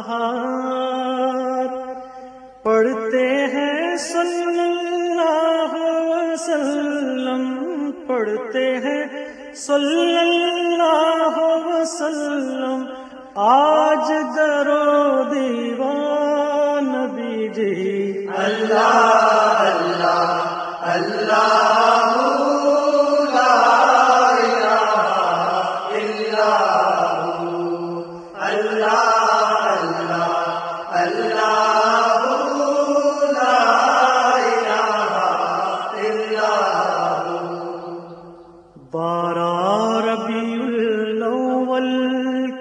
بہار پڑھتے ہیں صلی اللہ وسلم، پڑھتے ہیں صلی اللہ وسلم۔ آج درو دیوان نبی جی بارہ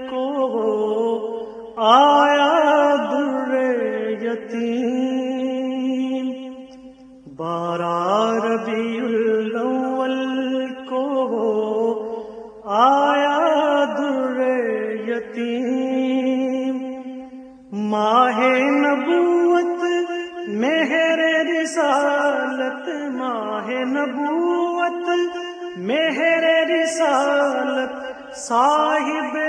کو آیا در یتیم۔ بارہ ربیع الاول کو آیا در یتیم۔ ماہ نبوت، مہر رسالت۔ ماہ نبوت، مہر رسالت۔ صاحب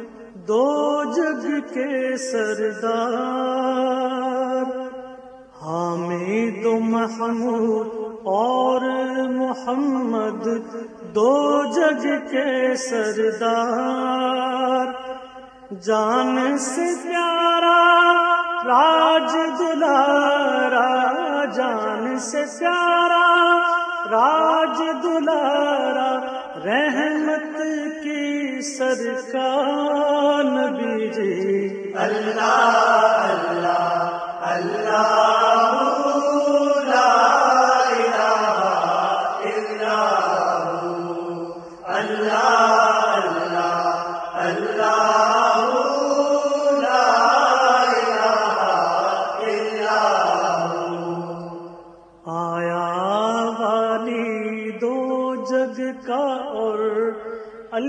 دو جگ کے سردار، حامد و محمود اور محمد دو جگ کے سردار۔ جان سے پیارا راج دلارا، جان سے پیارا راج دلارا رحمت کی سرکار نبی جی۔ آیا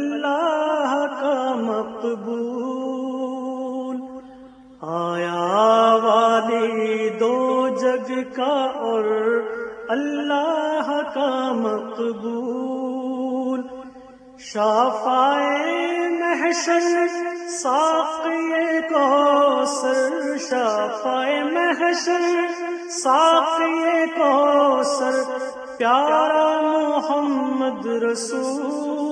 اللہ کا مقبول۔ آیا والی دو جگ کا اور اللہ کا مقبول۔ شافائے محشر، ساقی کو سر شافائے محشر، ساقی کو سر پیارا محمد رسول۔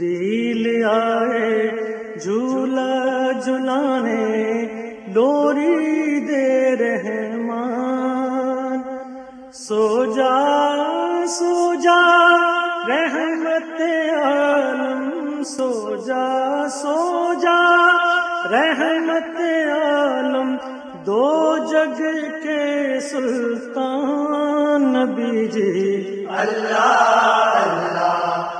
جبریل آئے، جھولا جھلانے لوری دے رحمان۔ سو جا سو جا، رحمت عالم، سو جا سو جا، رحمت عالم، دو جگ کے سلطان نبی جی۔ اللہ اللہ۔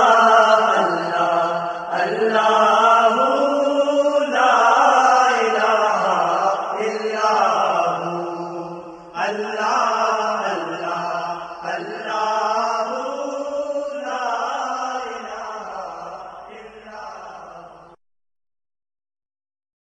اللہ